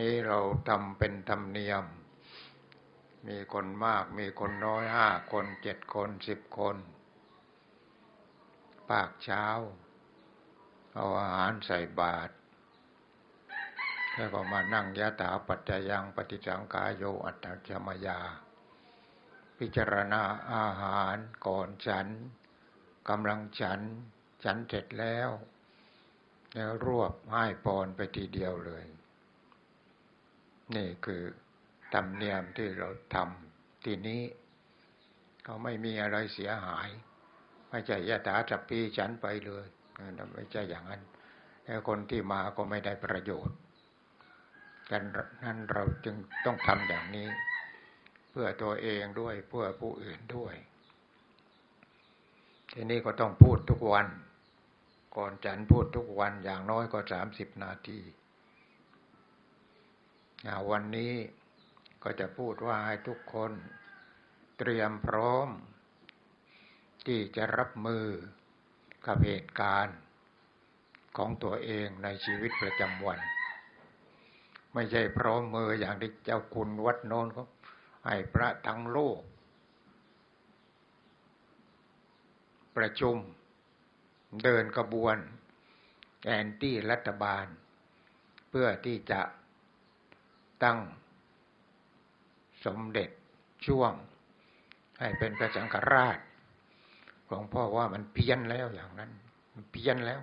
นี้เราทำเป็นธรรมเนียม มีคนมากมีคนน้อยห้าคนเจ็ดคนสิบคน ปากเช้า เอาอาหารใส่บาตรแล้วก็มานั่งยะถาปัจจยังปฏิสังกายโยอัตตจมยา พิจารณาอาหารก่อนฉันกำลังฉัน ฉันเสร็จแล้ว แล้วรวบให้ปอนไปทีเดียวเลย นี่คือธรรมเนียมที่เราทำทีนี้เขาไม่มีอะไรเสียหาย ไม่ใช่ยะถาจับปีฉันไปเลยไม่ใช่อย่างนั้นแล้วคนที่มาก็ไม่ได้ประโยชน์กันนั้นเราจึงต้องทำอย่างนี้ เพื่อตัวเองด้วยเพื่อผู้อื่นด้วย ทีนี้ก็ต้องพูดทุกวัน ก่อนฉันพูดทุกวันอย่างน้อยก็สามสิบนาที วันนี้ก็จะพูดว่าให้ทุกคนเตรียมพร้อม ที่จะรับมือกับเหตุการณ์ของตัวเองในชีวิตประจำวัน ไม่ใช่พร้อมมืออย่างที่เจ้าคุณวัดโน้นเขาให้พระทั้งโลก ประชุม เดินกระบวนแอนตี้รัฐบาล เพื่อที่จะ ตั้งสมเด็จช่วง ให้เป็นพระสังฆราชหลวงพ่อว่ามันเพี้ยนแล้วอย่างนั้น มันเพี้ยนแล้ว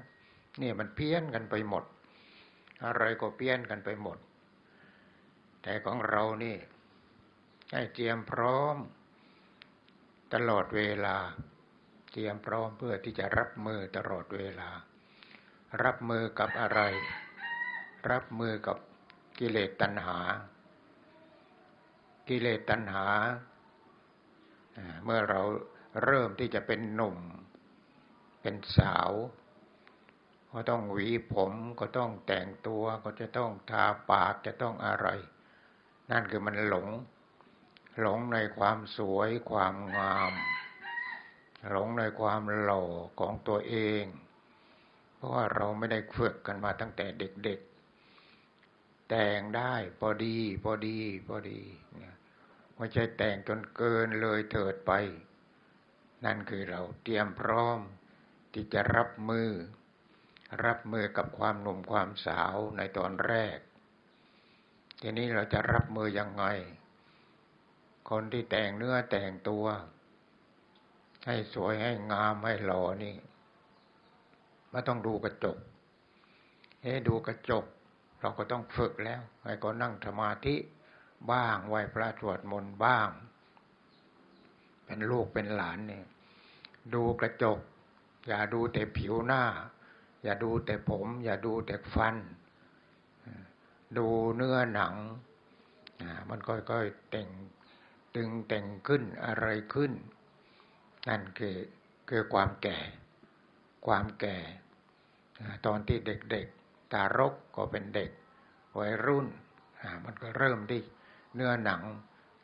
นี่มันเพี้ยนกันไปหมด อะไรก็เพี้ยนกันไปหมด แต่ของเรานี่ ให้เตรียมพร้อม ตลอดเวลา เตรียมพร้อมเพื่อที่จะรับมือตลอดเวลา รับมือกับอะไร รับมือกับ กิเลสตัณหา กิเลสตัณหา เมื่อเราเริ่มที่จะเป็นหนุ่ม เป็นสาว ก็ต้องหวีผมก็ต้องแต่งตัวก็จะต้องทาปากจะต้องอะไร นั่นคือมันหลง หลงในความสวยความงาม หลงในความหล่อของตัวเอง เพราะว่าเราไม่ได้ฝึกกันมาตั้งแต่เด็กๆ แต่งได้พอดีพอดีพอดีไม่ใช่แต่งจนเกินเลยเถิดไป นั่นคือเราเตรียมพร้อมที่จะรับมือ รับมือกับความหนุ่มความสาวในตอนแรก ทีนี้เราจะรับมือยังไง คนที่แต่งเนื้อแต่งตัว ให้สวยให้งามให้หล่อนี่ไม่ต้องดูกระจกเฮ้ดูกระจก เราก็ต้องฝึกแล้วให้ก็นั่งสมาธิบ้างไหวพระสวดมนต์บ้าง เป็นลูกเป็นหลานเนี่ย ดูกระจก อย่าดูแต่ผิวหน้า อย่าดูแต่ผม อย่าดูแต่ฟัน ดูเนื้อหนังมันค่อยๆแต่งตึงแต่งขึ้นอะไรขึ้น นั่นคือคือความแก่ ความแก่ ตอนที่เด็ก ๆตารกก็เป็นเด็กวัยรุ่นมันก็เริ่มที่เนื้อหนังจ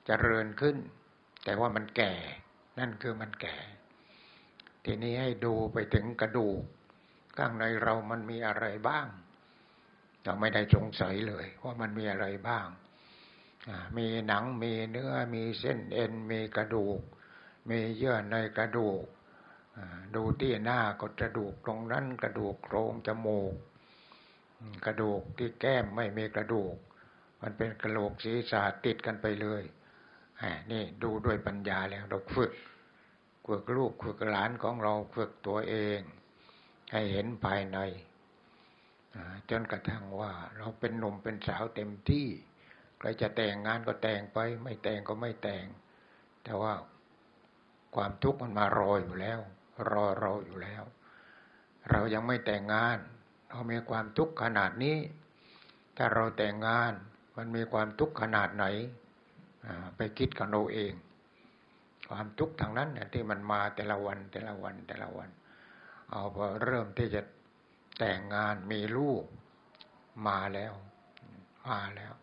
เจริญขึ้น แต่ว่ามันแก่ นั่นคือมันแก่ ทีนี้ให้ดูไปถึงกระดูก ข้างในเรามันมีอะไรบ้าง เราไม่ได้สงสัยเลยว่ามันมีอะไรบ้าง มีหนังมีเนื้อมีเส้นเอ็น มีกระดูก มีเยื่อในกระดูก ดูที่หน้าก็กระดูกตรงนั้นกระดูกโครงจมูก กระดูกที่แก้มไม่มีกระดูก มันเป็นกระโหลกศีรษะติดกันไปเลยนี่ดูด้วยปัญญาแล้วเราฝึกฝึกลูกฝึกหลานของเราฝึกตัวเอง ให้เห็นภายในจนกระทั่งว่า เราเป็นหนุ่มเป็นสาวเต็มที่ใครจะแต่งงานก็แต่งไป ไม่แต่งก็ไม่แต่ง แต่ว่าความทุกข์มันมารออยู่แล้ว รอเราอยู่แล้ว เรายังไม่แต่งงาน เรามีความทุกข์ขนาดนี้ ถ้าเราแต่งงานมันมีความทุกข์ขนาดไหนไปคิดกับเราเอง ความทุกข์ทางนั้นเนี่ยที่มันมาแต่ละวันแต่ละวันแต่ละวัน เอาพอเริ่มที่จะแต่งงานมีลูกมาแล้ว มาแล้ว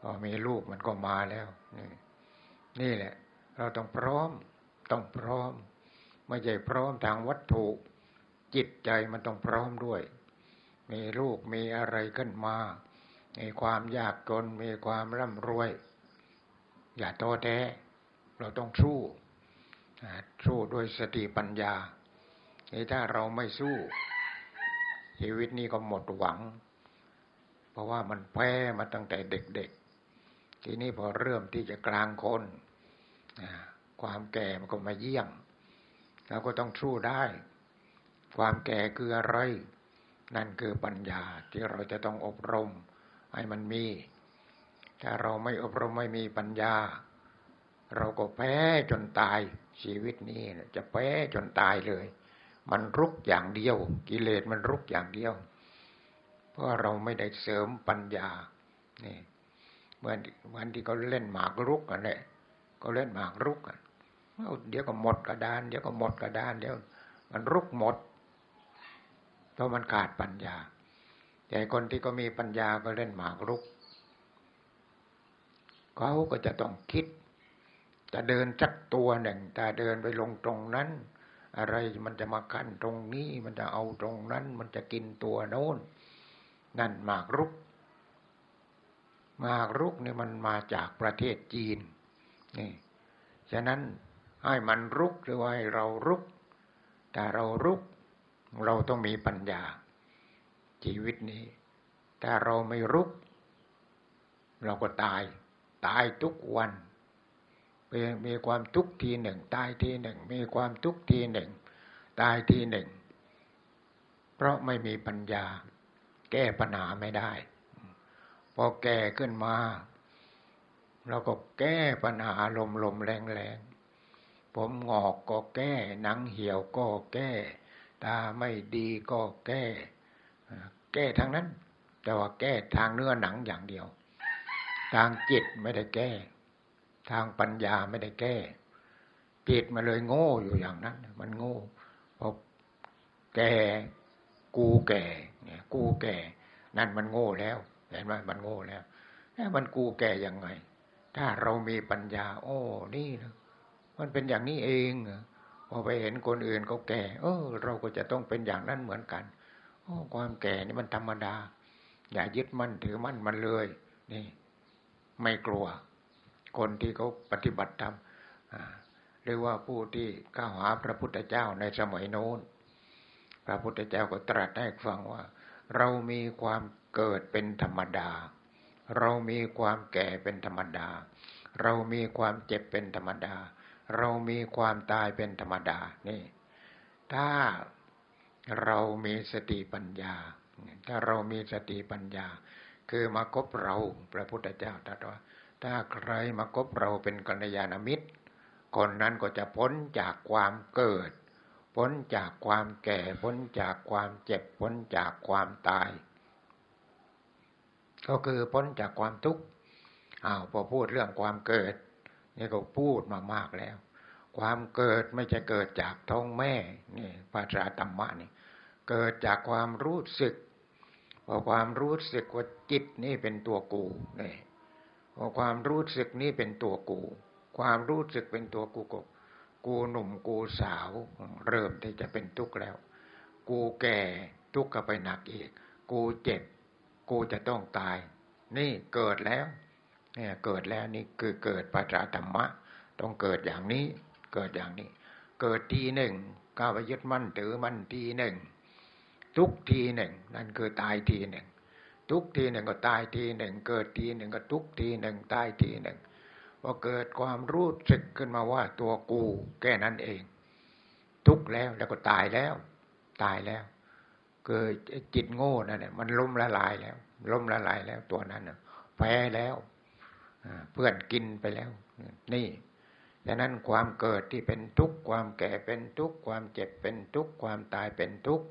พอมีลูกมันก็มาแล้วนี่นี่แหละ เราต้องพร้อมต้องพร้อม ไม่ใช่พร้อมทางวัตถุ จิตใจมันต้องพร้อมด้วย มีลูกมีอะไรขึ้นมา มีความยากจนมีความร่ำรวย อย่าท้อแท้ เราต้องสู้สู้ด้วยสติปัญญาถ้าเราไม่สู้ ชีวิตนี้ก็หมดหวัง เพราะว่ามันแพ้มาตั้งแต่เด็กๆ ทีนี้พอเริ่มที่จะกลางคนความแก่มันก็มาเยี่ยมเราก็ต้องสู้ได้ ความแก่คืออะไร นั่นคือปัญญาที่เราจะต้องอบรมให้มันมี ถ้าเราไม่อบรมไม่มีปัญญา เราก็แพ้จนตายชีวิตนี้จะแพ้จนตายเลย มันรุกอย่างเดียว กิเลสมันรุกอย่างเดียว เพราะเราไม่ได้เสริมปัญญานี่เหมือนวันที่เขาเล่นหมากรุกกันแหละก็เล่นหมากรุกกันเดี๋ยวก็หมดกระดาน เดี๋ยวก็หมดกระดานเดี๋ยวมันรุกหมด ราะมันขาดปัญญา แต่คนที่ก็มีปัญญาก็เล่นหมากรุกเขาก็จะต้องคิด จะเดินจักตัวหนึ่งแต่เดินไปลงตรงนั้น อะไรมันจะมากั้นตรงนี้ มันจะเอาตรงนั้น มันจะกินตัวโน้น นั่นหมากรุก หมากรุกนี่มันมาจากประเทศจีนนี่ฉะนั้นให้มันรุกหรือว่าให้เรารุกแต่เรารุก เราต้องมีปัญญา ชีวิตนี้ ถ้าเราไม่รุก เราก็ตาย ตายทุกวันมีความทุกข์ทีหนึ่ง ตายทีหนึ่ง มีความทุกข์ทีหนึ่ง ตายทีหนึ่ง เพราะไม่มีปัญญา แก้ปัญหาไม่ได้ พอแก่ขึ้นมา เราก็แก้ปัญหาลมลมแรงแรงผมงอกก็แก้ หนังเหี่ยวก็แก้ ตาไม่ดีก็แก้ แก้ทางนั้น แต่ว่าแก้ทางเนื้อหนังอย่างเดียว ทางจิตไม่ได้แก้ ทางปัญญาไม่ได้แก้ จิตมาเลยโง่อยู่อย่างนั้น มันโง่พอแก่กูแก่เนี่ยกูแก่ นั่นมันโง่แล้วเห็นไหมมันโง่แล้วมันกูแก่ยังไง ถ้าเรามีปัญญา โอ้นี่นะมันเป็นอย่างนี้เอง พอไปเห็นคนอื่นเขาแก่ เออ เราก็จะต้องเป็นอย่างนั้นเหมือนกันโอ้ความแก่นี่มันธรรมดา อย่ายึดมั่นถือมั่นมันเลย นี่ ไม่กลัว คนที่เขาปฏิบัติธรรมหรือว่าผู้ที่ก้าวหาพระพุทธเจ้าในสมัยโน้น พระพุทธเจ้าก็ตรัสให้ฟังว่า เรามีความเกิดเป็นธรรมดา เรามีความแก่เป็นธรรมดา เรามีความเจ็บเป็นธรรมดา เรามีความตายเป็นธรรมดา นี่ ถ้าเรามีสติปัญญา ถ้าเรามีสติปัญญา คือมาคบเราพระพุทธเจ้าตรัสว่า ถ้าใครมาคบเราเป็นกัลยาณมิตร คนนั้นก็จะพ้นจากความเกิด พ้นจากความแก่ พ้นจากความเจ็บ พ้นจากความตาย ก็คือพ้นจากความทุกข์อ้าวพอพูดเรื่องความเกิด นี่ก็พูดมามากแล้ว ความเกิดไม่ใช่เกิดจากท้องแม่นี่ภาษาธรรมะนี่ เกิดจากความรู้สึกพอความรู้สึกว่าจิตนี่เป็นตัวกูนี่พอความรู้สึกนี่เป็นตัวกู ความรู้สึกเป็นตัวกูกกูหนุ่มกูสาว เริ่มที่จะเป็นทุกข์แล้ว กูแก่ทุกข์ก็ไปหนักอีก กูเจ็บ กูจะต้องตาย นี่เกิดแล้ว เนี่ยเกิดแล้วนี่คือเกิดปัจจธรรมะ ต้องเกิดอย่างนี้ เกิดอย่างนี้ เกิดทีหนึ่งก้าวไปยึดมั่นถือมั่นทีหนึ่ง ทุกทีหนึ่ง นั่นคือตายทีหนึ่ง ทุกทีหนึ่งก็ตายทีหนึ่ง เกิดทีหนึ่งก็ทุกทีหนึ่งตายทีหนึ่งพอเกิดความรู้สึกขึ้นมาว่าตัวกูแค่นั้นเอง ทุกแล้วแล้วก็ตายแล้ว ตายแล้วเกิดจิตโง่นั่นแหละมันล้มละลายแล้วล้มละลายแล้วตัวนั้นแพ้แล้ว เพื่อนกินไปแล้ว นี่ดังนั้นความเกิดที่เป็นทุกข์ความแก่เป็นทุกข์ความเจ็บเป็นทุกข์ความตายเป็นทุกข์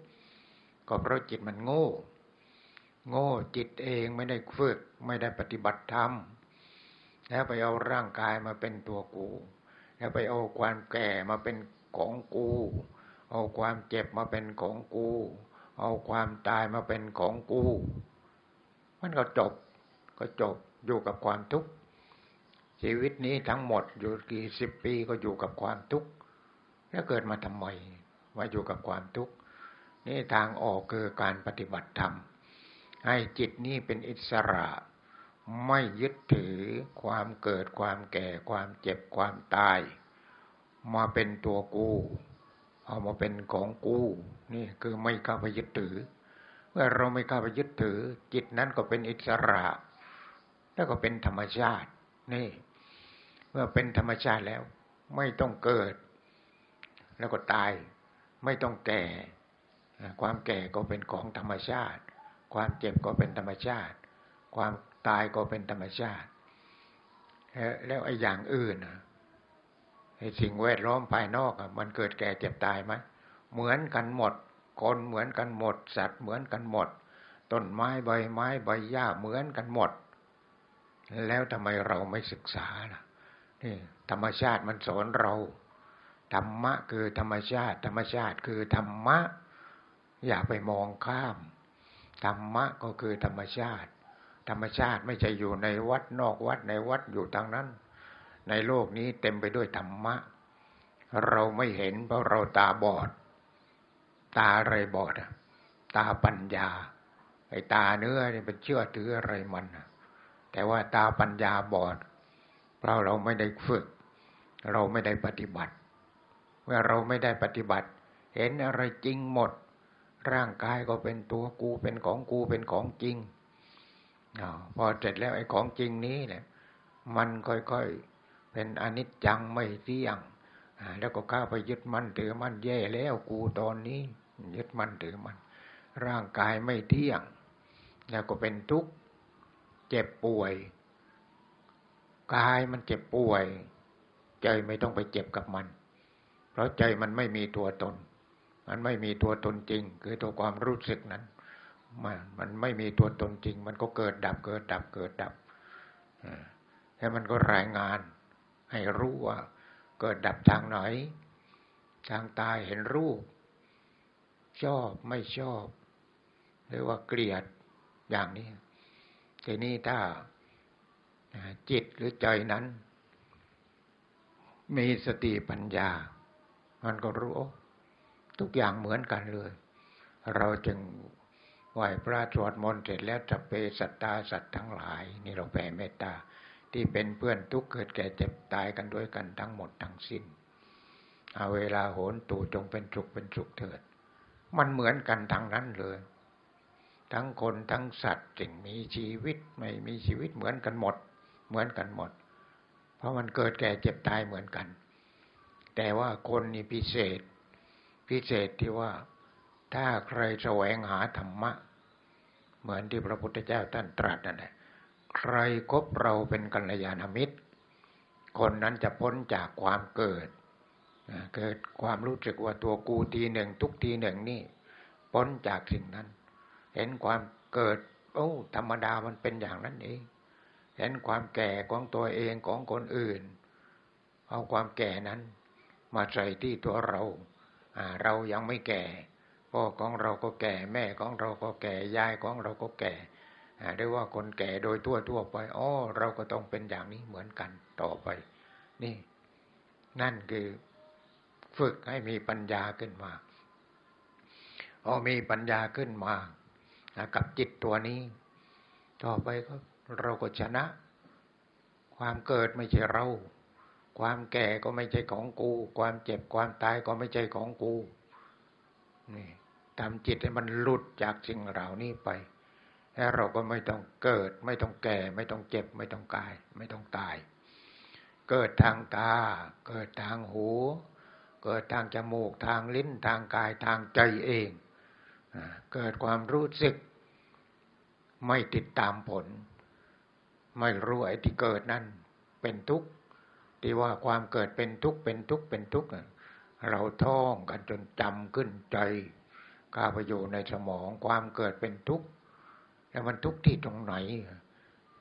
ก็เพราะจิตมันโง่ โง่จิตเองไม่ได้ฝึกไม่ได้ปฏิบัติธรรมแล้วไปเอาร่างกายมาเป็นตัวกู แล้วไปเอาความแก่มาเป็นของกู เอาความเจ็บมาเป็นของกู เอาความตายมาเป็นของกู มันก็จบ ก็จบอยู่กับความทุกข์ ชีวิตนี้ทั้งหมดอยู่กี่สิบปีก็อยู่กับความทุกข์แล้วเกิดมาทำไมมาอยู่กับความทุกข์นี่ทางออกคือการปฏิบัติธรรม ให้จิตนี้เป็นอิสระ ไม่ยึดถือความเกิดความแก่ความเจ็บความตาย มาเป็นตัวกูเอามาเป็นของกูนี่คือไม่เข้าไปยึดถือเมื่อเราไม่เข้าไปยึดถือ จิตนั้นก็เป็นอิสระ แล้วก็เป็นธรรมชาตินี่ เมื่อเป็นธรรมชาติแล้ว ไม่ต้องเกิด แล้วก็ตาย ไม่ต้องแก่ ความแก่ก็เป็นของธรรมชาติ ความเจ็บก็เป็นธรรมชาติ ความตายก็เป็นธรรมชาติ แล้วไอ้อย่างอื่นไอ้สิ่งแวดล้อมภายนอกมันเกิดแก่เจ็บตายไหมเหมือนกันหมด คนเหมือนกันหมด สัตว์เหมือนกันหมด ต้นไม้ใบไม้ใบหญ้าเหมือนกันหมด แล้วทำไมเราไม่ศึกษาล่ะ นี่ธรรมชาติมันสอนเรา ธรรมะคือธรรมชาติ ธรรมชาติคือธรรมะ อย่าไปมองข้าม ธรรมะก็คือธรรมชาติ ธรรมชาติไม่ใช่อยู่ในวัดนอกวัดในวัดอยู่ทางนั้น ในโลกนี้เต็มไปด้วยธรรมะ เราไม่เห็นเพราะเราตาบอด ตาอะไรบอดอะตาปัญญา ไอ้ตาเนื้อเนี่เป็นเชื่อถืออะไรมันแต่ว่าตาปัญญาบอด เพราะเราไม่ได้ฝึก เราไม่ได้ปฏิบัติ เมื่อเราไม่ได้ปฏิบัติ เห็นอะไรจริงหมด ร่างกายก็เป็นตัวกูเป็นของกูเป็นของจริงอพอเสร็จแล้วไอ้ของจริงนี้เนี่ย มันค่อยๆเป็นอนิจจังไม่เที่ยงแล้วก็ข้าไปยึดมั่นถือมั่นแย่แล้วกูตอนนี้ ยึดมั่นถือมั่นร่างกายไม่เที่ยง แล้วก็เป็นทุกข์เจ็บป่วย กายมันเจ็บป่วย ใจไม่ต้องไปเจ็บกับมัน เพราะใจมันไม่มีตัวตน มันไม่มีตัวตนจริง คือตัวความรู้สึกนั้น มันมันไม่มีตัวตนจริง มันก็เกิดดับเกิดดับเกิดดับแล้วมันก็รายงาน ให้รู้ว่า เกิดดับทางไหน ทางตาเห็นรูป ชอบไม่ชอบ หรือว่าเกลียดอย่างนี้ทีนี้ถ้า จิตหรือใจนั้น มีสติปัญญา มันก็รู้ทุกอย่างเหมือนกันเลย เราจึงไหวพระสวดมนต์เสร็จแล้วจะเปสัตตาสัตว์ทั้งหลาย นี่เราแผ่เมตตา ที่เป็นเพื่อนทุกเกิดแก่เจ็บตายกันด้วยกันทั้งหมดทั้งสิ้นเอาเวลาโหนตู่จงเป็นสุขเป็นสุขเถิด มันเหมือนกันทั้งนั้นเลย ทั้งคนทั้งสัตว์สิ่งมีชีวิตไม่มีชีวิตเหมือนกันหมด เหมือนกันหมด เพราะมันเกิดแก่เจ็บตายเหมือนกัน แต่ว่าคนนี่พิเศษ พิเศษที่ว่าถ้าใครแสวงหาธรรมะ เหมือนที่พระพุทธเจ้าท่านตรัสนั่นแหละใครคบเราเป็นกัลยาณมิตร คนนั้นจะพ้นจากความเกิด เกิดความรู้สึกว่าตัวกูทีหนึ่งทุกทีหนึ่งนี่ พ้นจากสิ่งนั้น เห็นความเกิดโอ้ธรรมดามันเป็นอย่างนั้นเอง เห็นความแก่ของตัวเองของคนอื่น เอาความแก่นั้น มาใส่ที่ตัวเราเรายังไม่แก่พ่อของเราก็แก่แม่ของเราก็แก่ยายของเราก็แก่ได้ว่าคนแก่โดยทั่วทั่วไปอ๋อเราก็ต้องเป็นอย่างนี้เหมือนกันต่อไป นี่ นั่นคือฝึกให้มีปัญญาขึ้นมาพอมีปัญญาขึ้นมากับจิตตัวนี้ ต่อไปก็ เราก็ชนะ ความเกิดไม่ใช่เรา ความแก่ก็ไม่ใช่ของกู ความเจ็บความตายก็ไม่ใช่ของกูนี่ทำจิตให้มันหลุดจากสิ่งเหล่านี้ไปแล้วเราก็ไม่ต้องเกิด ไม่ต้องแก่ ไม่ต้องเจ็บ ไม่ต้องกาย ไม่ต้องตาย เกิดทางตา เกิดทางหู เกิดทางจมูก ทางลิ้น ทางกาย ทางใจเอง เกิดความรู้สึก ไม่ติดตามผล ไม่รู้ไอ้ที่เกิดนั่นเป็นทุกข์ที่ว่าความเกิดเป็นทุกข์เป็นทุกข์เป็นทุกข์เราท่องกันจนจำขึ้นใจก้าไปอยู่ในสมองความเกิดเป็นทุกข์แล้วมันทุกข์ที่ตรงไหน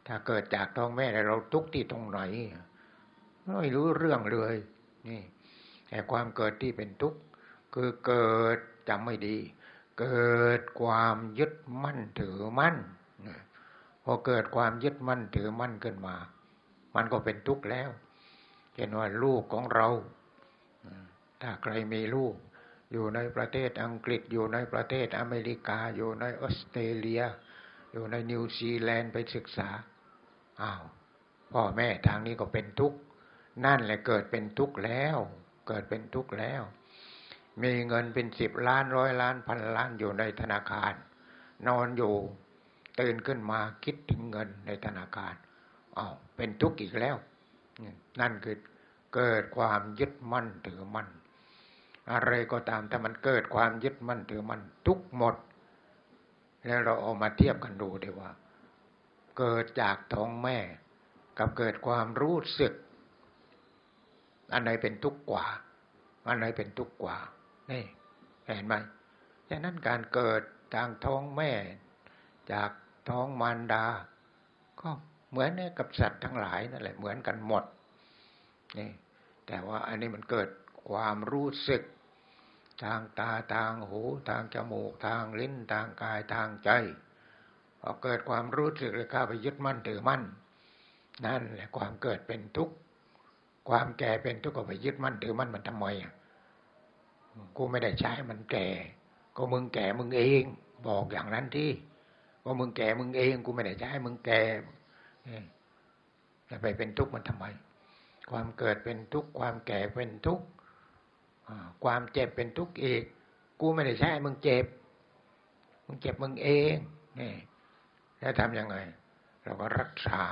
ถ้าเกิดจากท้องแม่เราทุกข์ที่ตรงไหนไม่รู้เรื่องเลยนี่แต่ความเกิดที่เป็นทุกข์คือเกิดจำไม่ดี เกิดความยึดมั่นถือมั่น อเกิดความยึดมั่นถือมั่นขึ้นมา มันก็เป็นทุกข์แล้วเห็นว่าลูกของเรา ถ้าใครมีลูก อยู่ในประเทศอังกฤษ อยู่ในประเทศอเมริกา อยู่ในออสเตรเลีย อยู่ในนิวซีแลนด์ไปศึกษาอ้าวพ่อแม่ทางนี้ก็เป็นทุกข์นั่นแหละเกิดเป็นทุกข์แล้ว เกิดเป็นทุกข์แล้ว มีเงินเป็นสิบล้านร้อยล้านพันล้านอยู่ในธนาคาร นอนอยู่ ตื่นขึ้นมาคิดถึงเงินในธนาคารอ้าวเป็นทุกข์อีกแล้ว นั่นคือเกิดความยึดมั่นถือมั่นอะไรก็ตามถ้ามันเกิดความยึดมั่นถือมั่นทุกหมด แล้วเราเอามาเทียบกันดูดีว่า เกิดจากท้องแม่ กับเกิดความรู้สึก อันไหนเป็นทุกข์กว่า อันไหนเป็นทุกข์กว่านี่เห็นไหมฉะนั้นการเกิดทางท้องแม่ จาก ท้องมารดา ก็เหมือนกับสัตว์ทั้งหลายนั่นแหละเหมือนกันหมดนี่แต่ว่าอันนี้มันเกิดความรู้สึก ทางตาทางหู ทางจมูก ทางลิ้นทางกายทางใจพอเกิดความรู้สึกเลยข้าไปยึดมั่นถือมั่น นั่นแหละความเกิดเป็นทุกข์ความแก่เป็นทุกข์ก็ไปยึดมั่นถือมั่นมันทำไมอะกูไม่ได้ใช้มันแก่ ก็มึงแก่มึงเอง บอกอย่างนั้นที่ ว่ามึงแก่มึงเองกูไม่ได้จะใช้มึงแก่จะไปเป็นทุกข์มันทำไม ความเกิดเป็นทุกข์ความแก่เป็นทุกข์ความเจ็บเป็นทุกข์อีก กูไม่ได้ใช่มึงเจ็บ มึงเจ็บมึงเองนี่แล้วทำยังไง เราก็รักษา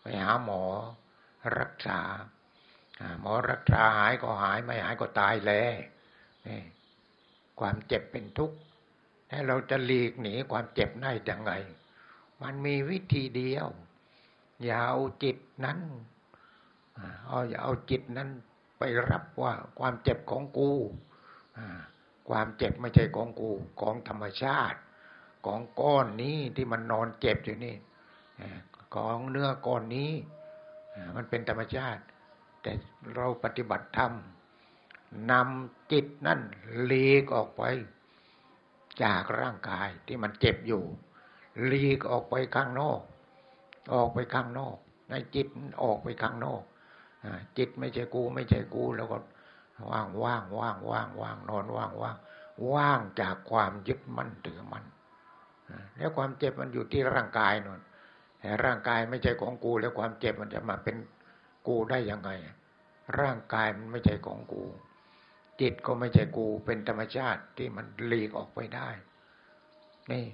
ไปหาหมอ รักษาหมอรักษาหายก็หายไม่หายก็ตายแล้วนี่ความเจ็บเป็นทุกข์ เราจะหลีกหนีความเจ็บได้ยังไง มันมีวิธีเดียว อย่าเอาจิตนั้นเอาอย่าเอาจิตนั้นไปรับว่าความเจ็บของกูความเจ็บไม่ใช่ของกูของธรรมชาติ ของก้อนนี้ที่มันนอนเจ็บอยู่นี่ของเนื้อก้อนนี้มันเป็นธรรมชาติ แต่เราปฏิบัติธรรมนำจิตนั่นเลีกออกไป จากร่างกายที่มันเจ็บอยู่ลีกออกไปข้างนอก ออกไปข้างนอก ในจิตออกไปข้างนอกจิตไม่ใช่กูไม่ใช่กู แล้วก็ว่างว่างว่างว่างว่างนอนว่างว่างว่างจากความยึดมั่นถือมันแล้วความเจ็บมันอยู่ที่ร่างกายนนแต่ร่างกายไม่ใช่ของกู แล้วความเจ็บมันจะมาเป็นกูได้ยังไง ร่างกายมันไม่ใช่ของกู จิตก็ไม่ใช่กูเป็นธรรมชาติที่มันหลีกออกไปได้ นี่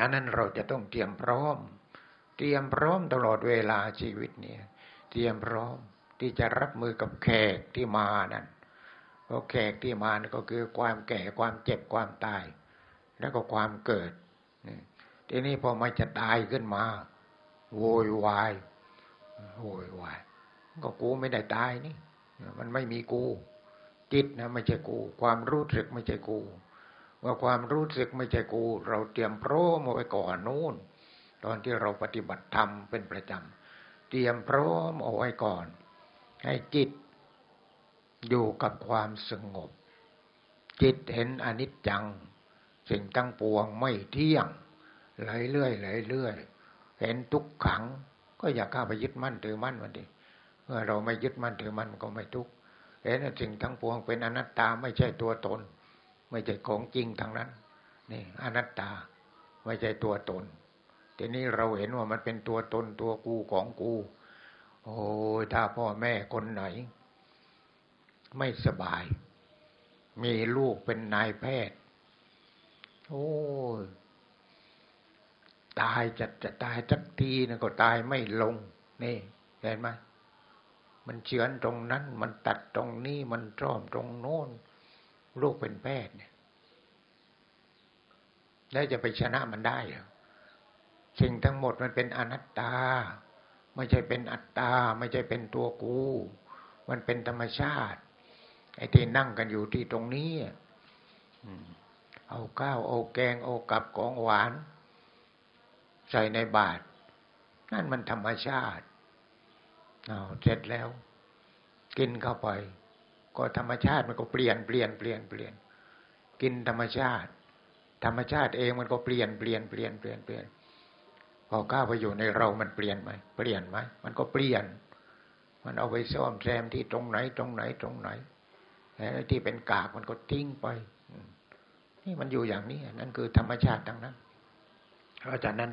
อันนั้นเราจะต้องเตรียมพร้อม เตรียมพร้อมตลอดเวลาชีวิตเนี่ยเตรียมพร้อมที่จะรับมือกับแขกที่มานั่นเพราะแขกที่มานั่นก็คือความแก่ความเจ็บความตาย แล้วก็ความเกิดทีนี้พอมันจะตายขึ้นมาโวยวายโวยวายก็กูไม่ได้ตายนี่ มันไม่มีกู จิตนะไม่ใช่กู ความรู้สึกไม่ใช่กู ว่าความรู้สึกไม่ใช่กู เราเตรียมพร้อมเอาไว้ก่อนนู้นตอนที่เราปฏิบัติธรรมเป็นประจำเตรียมพร้อมเอาไว้ก่อน ให้จิตอยู่กับความสงบ จิตเห็นอนิจจัง สิ่งตั้งปวงไม่เที่ยงไหลเรื่อยไหลเรื่อยเห็นทุกขัง ก็อย่าเข้าไปยึดมั่นถือมั่นมันดิเมื่อเราไม่ยึดมั่นถือมั่นก็ไม่ทุกข์ เห็นสิ่งทั้งปวงเป็นอนัตตาไม่ใช่ตัวตน ไม่ใช่ของจริงทางนั้น นี่อนัตตาไม่ใช่ตัวตน ทีนี้เราเห็นว่ามันเป็นตัวตนตัวกูของกู โอ้ถ้าพ่อแม่คนไหน ไม่สบาย มีลูกเป็นนายแพทย์ โอ้ตายจะจะตายสักทีนะก็ตายไม่ลง นี่เห็นไหม มันเฉือนตรงนั้น มันตัดตรงนี้มันจ้อมตรงโน้นลูกเป็นแพทย์เนี่ยแล้วจะไปชนะมันได้หรอสิ่งทั้งหมดมันเป็นอนัตตา ไม่ใช่เป็นอัตตา ไม่ใช่เป็นตัวกู มันเป็นธรรมชาติ ไอ้ที่นั่งกันอยู่ที่ตรงนี้เอาข้าวเอาแกงเอากับของหวาน ใส่ในบาตรนั่นมันธรรมชาติ เอาเสร็จแล้ว กินเข้าไป ก็ธรรมชาติมันก็เปลี่ยนเปลี่ยนเปลี่ยนเปลี่ยน กินธรรมชาติ ธรรมชาติเองมันก็เปลี่ยนเปลี่ยนเปลี่ยนเปลี่ยนเปลี่ยนพอก้าวไปอยู่ในเรามันเปลี่ยนไหมเปลี่ยนไหมมันก็เปลี่ยน มันเอาไปซ่อมแซมที่ตรงไหนตรงไหนตรงไหนที่เป็นกากมันก็ทิ้งไปนี่มันอยู่อย่างนี้นั่นคือธรรมชาติทั้งนั้นเพราะฉะนั้น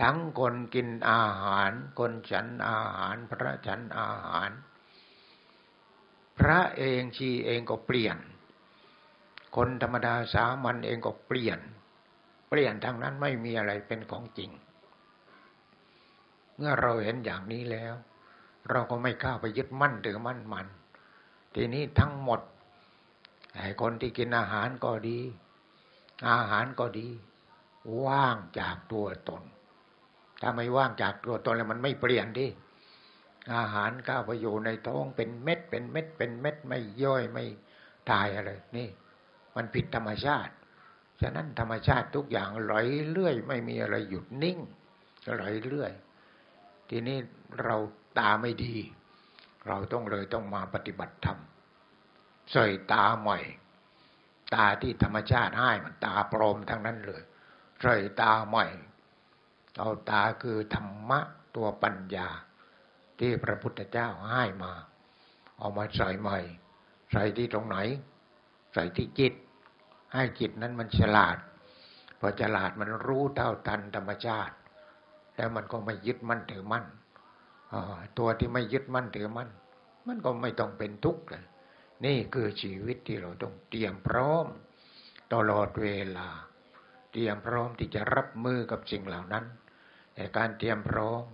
ทั้งคนกินอาหาร คนฉันอาหาร พระฉันอาหาร พระเองชีเองก็เปลี่ยน คนธรรมดาสามัญเองก็เปลี่ยน เปลี่ยนทั้งนั้นไม่มีอะไรเป็นของจริง เมื่อเราเห็นอย่างนี้แล้ว เราก็ไม่กล้าไปยึดมั่นถือมั่นมัน ทีนี้ทั้งหมดไอ้คนที่กินอาหารก็ดี อาหารก็ดี ว่างจากตัวตน ถ้าไม่ว่างจากตัวตนแล้วมันไม่เปลี่ยนดิอาหารก้าวไปอยู่ในท้องเป็นเม็ด เป็นเม็ด เป็นเม็ดไม่ย่อยไม่ตายอะไร นี่ มันผิดธรรมชาติ ฉะนั้นธรรมชาติทุกอย่างไหลเรื่อย ไม่มีอะไรหยุดนิ่งไหลเรื่อย ทีนี้เราตาไม่ดี เราต้องเลยต้องมาปฏิบัติธรรมใส่ตาใหม่ ตาที่ธรรมชาติให้มันตาปลอมทั้งนั้นเลยใส่ตาใหม่ เอาตาคือธรรมะตัวปัญญา ที่พระพุทธเจ้าให้มา เอามาใส่ใหม่ ใส่ที่ตรงไหน ใส่ที่จิต ให้จิตนั้นมันฉลาด พอฉลาดมันรู้เท่าทันธรรมชาติ แล้วมันก็ไม่ยึดมั่นถือมั่นตัวที่ไม่ยึดมั่นถือมั่น มันก็ไม่ต้องเป็นทุกข์เลยนี่คือชีวิตที่เราต้องเตรียมพร้อมตลอดเวลา เตรียมพร้อมที่จะรับมือกับสิ่งเหล่านั้นแต่การเตรียมพร้อม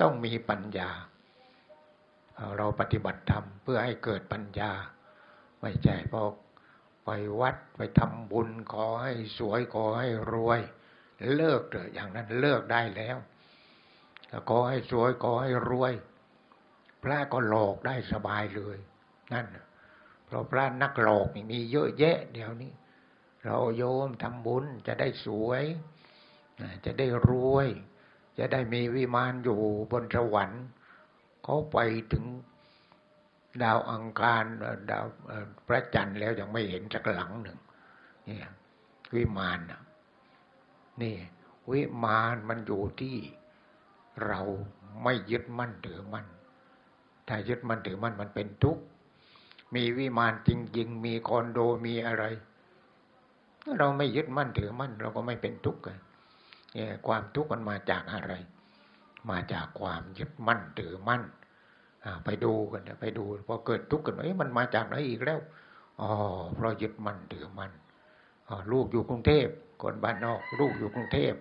ต้องมีปัญญา เราปฏิบัติธรรมเพื่อให้เกิดปัญญา ไม่ใช่พอไปวัดไปทำบุญขอให้สวยขอให้รวย เลิกเถอะอย่างนั้นเลิกได้แล้วขอให้สวยขอให้รวย พระก็หลอกได้สบายเลย นั่นเพราะพระนักหลอกมีเยอะแยะเดี๋ยวนี้ เราโยมทำบุญจะได้สวย จะได้รวย จะได้มีวิมานอยู่บนสวรรค์เขาไปถึงดาวอังคารดาวพระจันทร์แล้วยังไม่เห็นสักหลังหนึ่งนี่วิมานนี่ วิมานมันอยู่ที่เราไม่ยึดมั่นถือมั่นถ้ายึดมั่นถือมั่นมันเป็นทุกข์มีวิมานจริงๆมีคอนโดมีอะไร เราไม่ยึดมั่นถือมั่น เราก็ไม่เป็นทุกข์เนี่ยความทุกข์มันมาจากอะไร มาจากความยึดมั่นถือมั่นไปดูกันไปดูพอเกิดทุกข์กันเอ้ยมันมาจากไหนอีกแล้วอ๋อเพราะยึดมั่นถือมั่นลูกอยู่กรุงเทพคนบ้านนอกลูกอยู่กรุงเทพ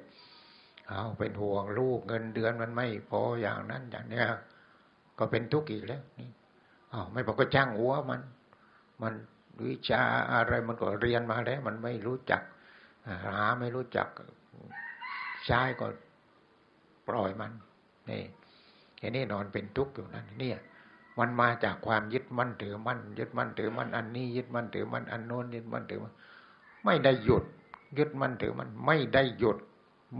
เอาเป็นห่วงลูกเงินเดือนมันไม่พออย่างนั้นอย่างเนี้ยก็เป็นทุกข์อีกแล้วนี่อ้าวไม่บอกก็จ้างหัวมัน มัน วิชาอะไรมันก็เรียนมาแล้ว มันไม่รู้จัก หาไม่รู้จักใช้ก็ปล่อยมัน นี่แค่นี้นอนเป็นทุกข์อยู่นั่นเนี่ย มันมาจากความยึดมั่นถือมั่นยึดมั่นถือมั่นอันนี้ยึดมั่นถือมั่นอันโน้นยึดมั่นถือมั่นไม่ได้หยุด ยึดมั่นถือมันไม่ได้หยุด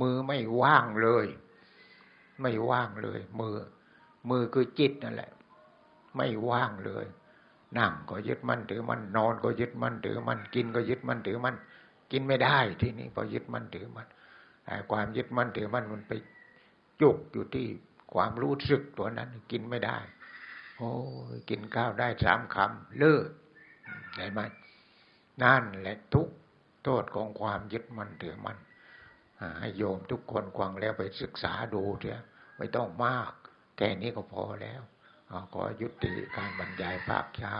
มือไม่ว่างเลย ไม่ว่างเลย มือ มือคือจิตนั่นแหละ ไม่ว่างเลย นั่งก็ยึดมั่นถือมันนอนก็ยึดมั่นถือมัน กินก็ยึดมั่นถือมัน กินไม่ได้ที่นี้พอยึดมั่นถือมันแต่ความยึดมั่นถือมันมันไปจุกอยู่ที่ความรู้สึกตัวนั้น กินไม่ได้ โอ้กินข้าวได้สามคำเลิกได้ไหมนั่นแหละทุกโทษของความยึดมั่นถือมันให้โยมทุกคนควังแล้วไปศึกษาดูเถอะไม่ต้องมาก แค่นี้ก็พอแล้ว ขอยุติการบรรยายภาคเช้า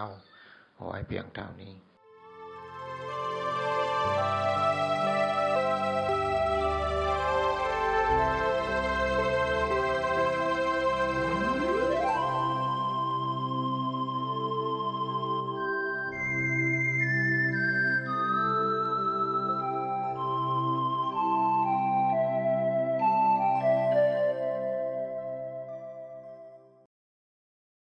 ขอให้เพียงเท่านี้